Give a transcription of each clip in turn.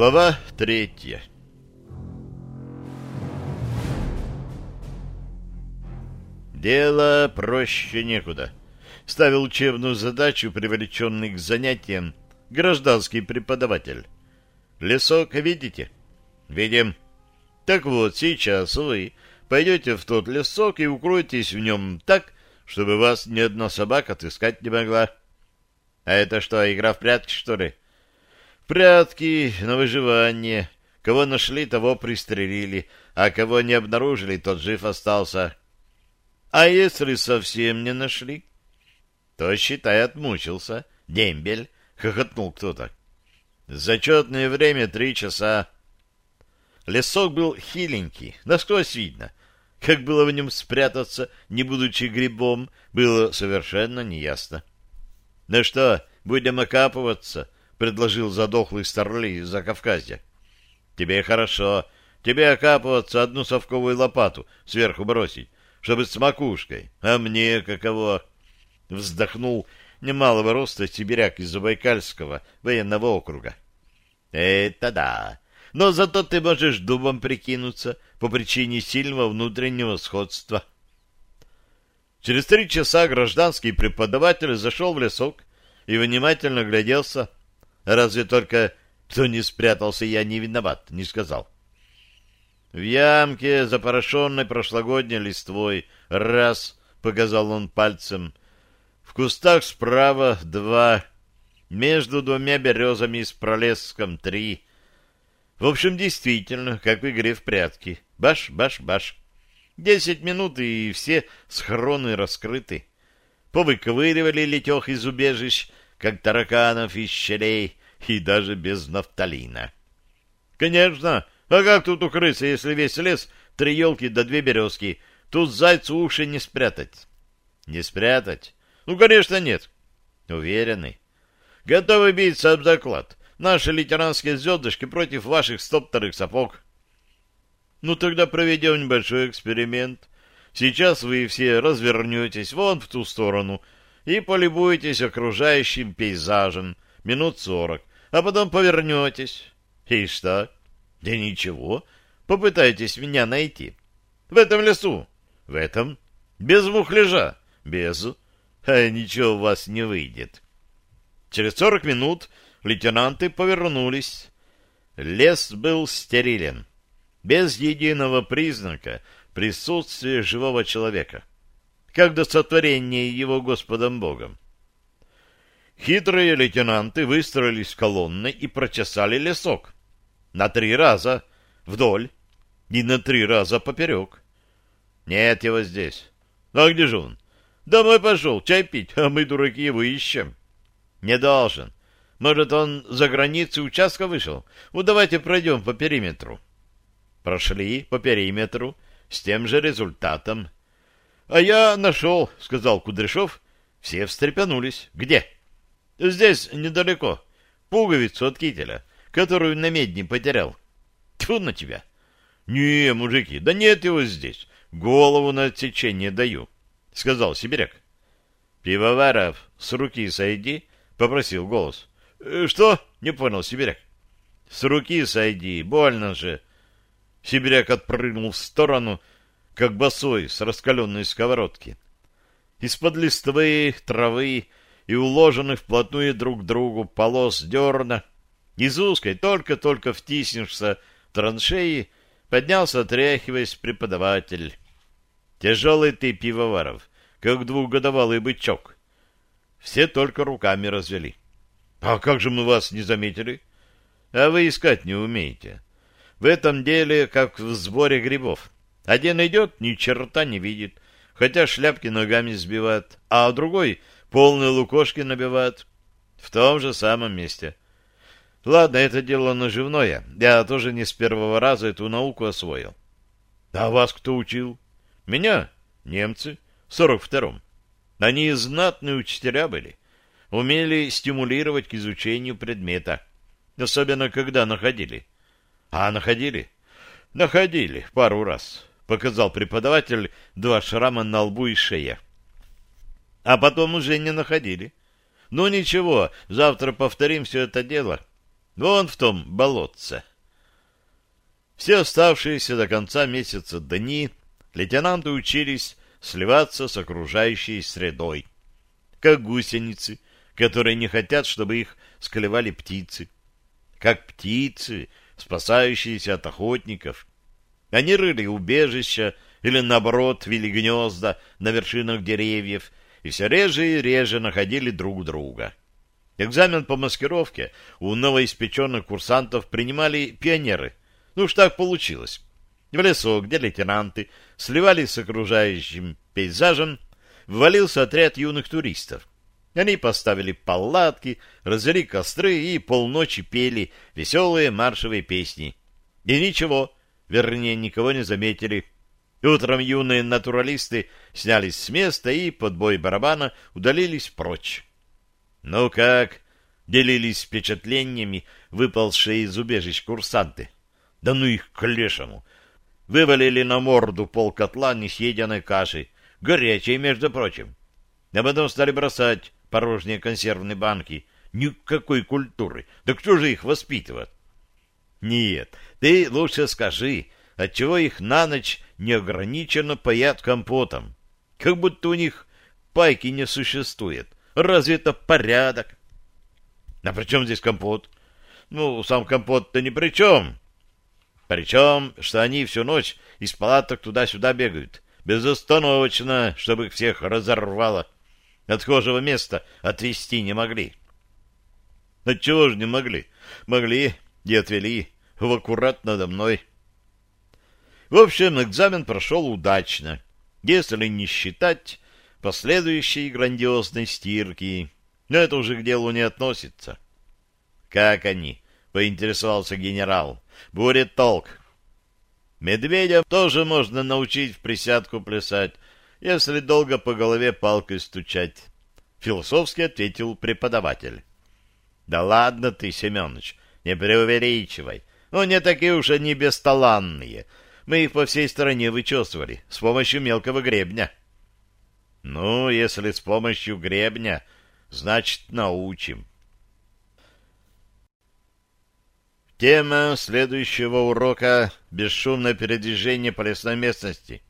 Глава третья Дело проще некуда. Ставил учебную задачу, привлеченный к занятиям, гражданский преподаватель. Лесок видите? Видим. Так вот, сейчас вы пойдете в тот лесок и укроетесь в нем так, чтобы вас ни одна собака отыскать не могла. А это что, игра в прятки, что ли? Прятки, на выживание. Кого нашли, того пристрелили, а кого не обнаружили, тот жив остался. А если совсем не нашли? То, считай, отмучился. Дембель, хохотнул кто-то. Зачетное время три часа. Лесок был хиленький, насквозь видно. Как было в нем спрятаться, не будучи грибом, было совершенно неясно. — Ну что, будем окапываться? — предложил задохлый старлей из-за Кавказья. — Тебе хорошо. Тебе окапываться одну совковую лопату сверху бросить, чтобы с макушкой. А мне каково? Вздохнул немалого роста сибиряк из Забайкальского военного округа. Это да. Но зато ты можешь дубом прикинуться по причине сильного внутреннего сходства. Через три часа гражданский преподаватель зашел в лесок и внимательно гляделся. Разве только кто не спрятался, я не виноват, не сказал. В ямке, запорошенной прошлогодней листвой, раз, — показал он пальцем, в кустах справа два, между двумя березами с пролеском три. В общем, действительно, как в игре в прятки. Баш, баш, баш. Десять минут, и все схроны раскрыты. Повыковыривали летех из убежищ, как тараканов из щелей, и даже без нафталина. Конечно, а как тут укрыться, если весь лес, три елки да две березки? Тут зайцу уши не спрятать. Не спрятать? Ну, конечно, нет. Уверенный. Готовы биться об заклад. Наши литеранские звездочки против ваших стоптанных сапог. Ну, тогда проведем небольшой эксперимент. Сейчас вы все развернетесь вон в ту сторону и полюбуетесь окружающим пейзажем минут сорок, а потом повернетесь. И что? Да ничего. Попытайтесь меня найти. В этом лесу. В этом. Без мухляжа. Без а ничего у вас не выйдет. Через сорок минут лейтенанты повернулись. Лес был стерилен, без единого признака присутствия живого человека, как до сотворения его Господом Богом. Хитрые лейтенанты выстроились колонной и прочесали лесок. На три раза вдоль и на три раза поперек. Нет его здесь. А где же он? Домой пошел, чай пить, а мы, дураки, его ищем. Не должен. Может, он за границу участка вышел? Ну, давайте пройдем по периметру. Прошли по периметру с тем же результатом. А я нашел, сказал Кудряшов. Все встрепенулись. Где? Здесь, недалеко. Пуговицу от кителя, которую на медне потерял. Тьфу на тебя. Не, мужики, да нет его здесь. Голову на отсечение даю. — сказал сибиряк. — Пивоваров, с руки сойди, — попросил голос. «Э, — Что? — не понял сибиряк. — С руки сойди, больно же. Сибиряк отпрыгнул в сторону, как босой с раскаленной сковородки. Из-под листвы, травы и уложенных вплотную друг к другу полос дерна, из узкой только-только втиснешься траншеи, поднялся, отряхиваясь, преподаватель. Тяжелый ты, пивоваров, как двухгодовалый бычок. Все только руками развели. А как же мы вас не заметили? А вы искать не умеете. В этом деле, как в сборе грибов. Один идет, ни черта не видит, хотя шляпки ногами сбивает, а другой полные лукошки набивает. В том же самом месте. Ладно, это дело наживное. Я тоже не с первого раза эту науку освоил. А вас кто учил? Меня? Немцы. В сорок втором. Они знатные учителя были. Умели стимулировать к изучению предмета. Особенно, когда находили. А находили? Находили пару раз. Показал преподаватель два шрама на лбу и шее. А потом уже не находили. Ну ничего, завтра повторим все это дело. Вон в том болотце. Все оставшиеся до конца месяца дни лейтенанты учились сливаться с окружающей средой, как гусеницы, которые не хотят, чтобы их склевали птицы, как птицы, спасающиеся от охотников. Они рыли убежища или, наоборот, вели гнезда на вершинах деревьев и все реже и реже находили друг друга. Экзамен по маскировке у новоиспеченных курсантов принимали пионеры. Ну уж так получилось. В лесу, где лейтенанты сливались с окружающим пейзажем, ввалился отряд юных туристов. Они поставили палатки, развели костры и полночи пели веселые маршевые песни. И ничего, вернее, никого не заметили. Утром юные натуралисты снялись с места и под бой барабана удалились прочь. Ну как? Делились впечатлениями выползшие из убежищ курсанты. Да ну их к лешему! Вывалили на морду пол котла несъеденной каши, горячей, между прочим. А потом стали бросать порожние консервные банки. Никакой культуры. Да кто же их воспитывает? Нет, ты лучше скажи, отчего их на ночь неограниченно паят компотом. Как будто у них пайки не существует. Разве это порядок? А при чем здесь компот? Ну, сам компот-то ни при чем. Причем, что они всю ночь из палаток туда-сюда бегают, безостановочно, чтобы их всех разорвало. Отхожего места отвести не могли. Отчего же не могли? Могли и отвели в аккурат надо мной. В общем, экзамен прошел удачно, если не считать последующей грандиозной стирки. Но это уже к делу не относится. «Как они?» — поинтересовался генерал. «Будет толк». Медведя тоже можно научить в присядку плясать, если долго по голове палкой стучать. Философски ответил преподаватель. Да ладно ты, Семенович, не преувеличивай. Ну, не такие уж они бесталанные. Мы их по всей стране вычесывали с помощью мелкого гребня. Ну, если с помощью гребня, значит, научим. Тема следующего урока — бесшумное передвижение по лесной местности.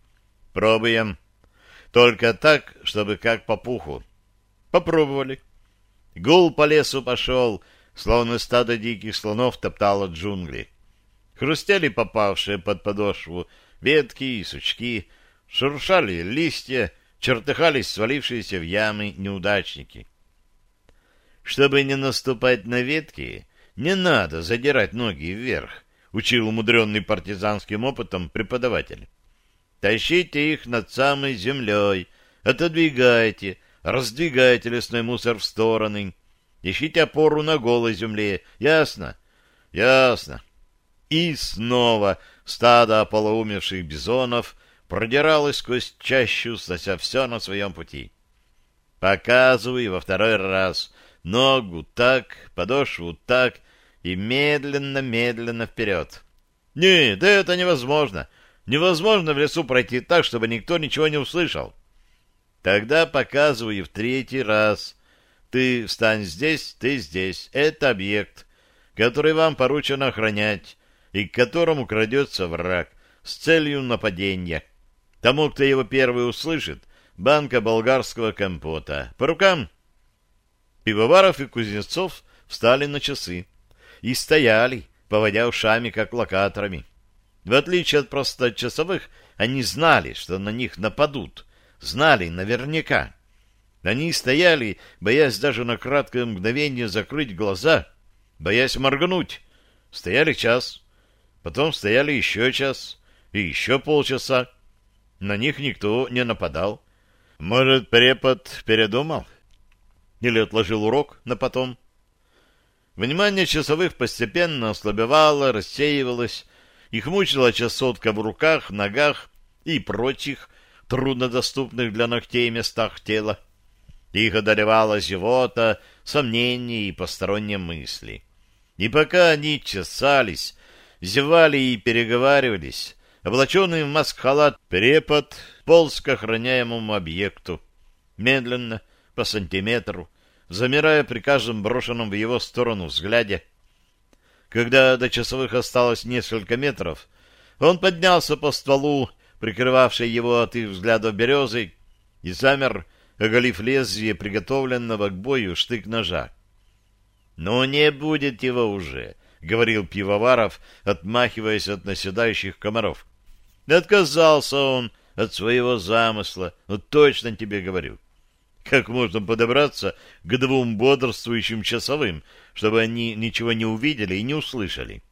Пробуем. Только так, чтобы как по пуху. Попробовали. Гул по лесу пошел, словно стадо диких слонов топтало джунгли. Хрустели попавшие под подошву ветки и сучки, шуршали листья, чертыхались свалившиеся в ямы неудачники. Чтобы не наступать на ветки, не надо задирать ноги вверх, учил умудренный партизанским опытом преподаватель. Тащите их над самой землей, отодвигайте, раздвигайте лесной мусор в стороны, ищите опору на голой земле. Ясно? Ясно. И снова стадо полуумевших бизонов продиралось сквозь чащу, снося все на своем пути. Показывай во второй раз ногу так, подошву так и медленно-медленно вперед. Нет, это невозможно. Невозможно в лесу пройти так, чтобы никто ничего не услышал. Тогда показывай в третий раз. Ты встань здесь, ты здесь. Это объект, который вам поручено охранять и к которому крадется враг с целью нападения. Тому, кто его первый услышит, банка болгарского компота. По рукам. Пивоваров и Кузнецов встали на часы и стояли, поводя ушами, как локаторами. В отличие от просто часовых, они знали, что на них нападут, знали наверняка. Они стояли, боясь даже на краткое мгновение закрыть глаза, боясь моргнуть. Стояли час, потом стояли еще час и еще полчаса. На них никто не нападал. Может, препод передумал? Или отложил урок на потом? Внимание часовых постепенно ослабевало, рассеивалось. Их мучила часотка в руках, ногах и прочих труднодоступных для ногтей местах тела. Их одолевала зевота, сомнения и посторонние мысли. И пока они чесались, зевали и переговаривались, облаченный в маск-халат препод полз к охраняемому объекту. Медленно, по сантиметру, замирая при каждом брошенном в его сторону взгляде. Когда до часовых осталось несколько метров, он поднялся по стволу, прикрывавшей его от их взглядов березы, и замер, оголив лезвие приготовленного к бою штык-ножа. «Ну, не будет его уже», — говорил Пивоваров, отмахиваясь от наседающих комаров. «Отказался он от своего замысла, ну, точно тебе говорю. Как можно подобраться к двум бодрствующим часовым, чтобы они ничего не увидели и не услышали?»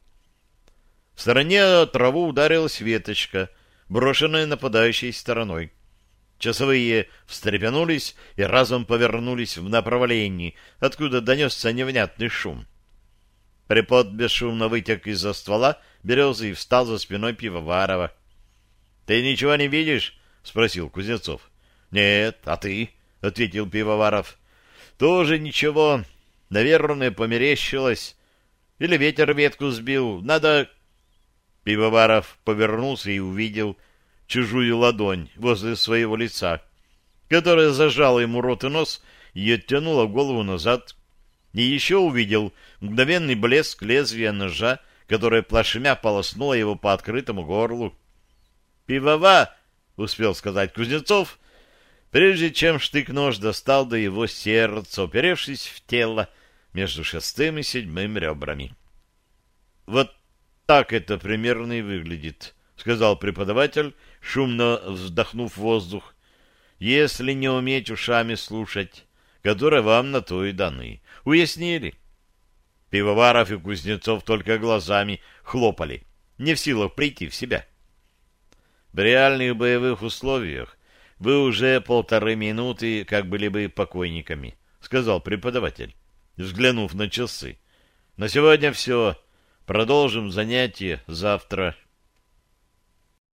В стороне траву ударилась веточка, брошенная нападающей стороной. Часовые встрепенулись и разом повернулись в направлении, откуда донесся невнятный шум. Препод бесшумно вытек из-за ствола березы и встал за спиной Пивоварова. — Ты ничего не видишь? — спросил Кузнецов. — Нет, а ты? — ответил Пивоваров. — Тоже ничего. Наверное, померещилось. Или ветер ветку сбил. Надо... Пивоваров повернулся и увидел чужую ладонь возле своего лица, которая зажала ему рот и нос и оттянула голову назад. И еще увидел мгновенный блеск лезвия ножа, которое плашмя полоснуло его по открытому горлу. «Пивова!» — успел сказать Кузнецов, прежде чем штык-нож достал до его сердца, уперевшись в тело между шестым и седьмым ребрами. «Вот так это примерно и выглядит», — сказал преподаватель, шумно вздохнув воздух, если не уметь ушами слушать, которые вам на то и даны. Уяснили? Пивоваров и Кузнецов только глазами хлопали, не в силах прийти в себя. В реальных боевых условиях вы уже полторы минуты как были бы покойниками, сказал преподаватель, взглянув на часы. На сегодня все. Продолжим занятие завтра.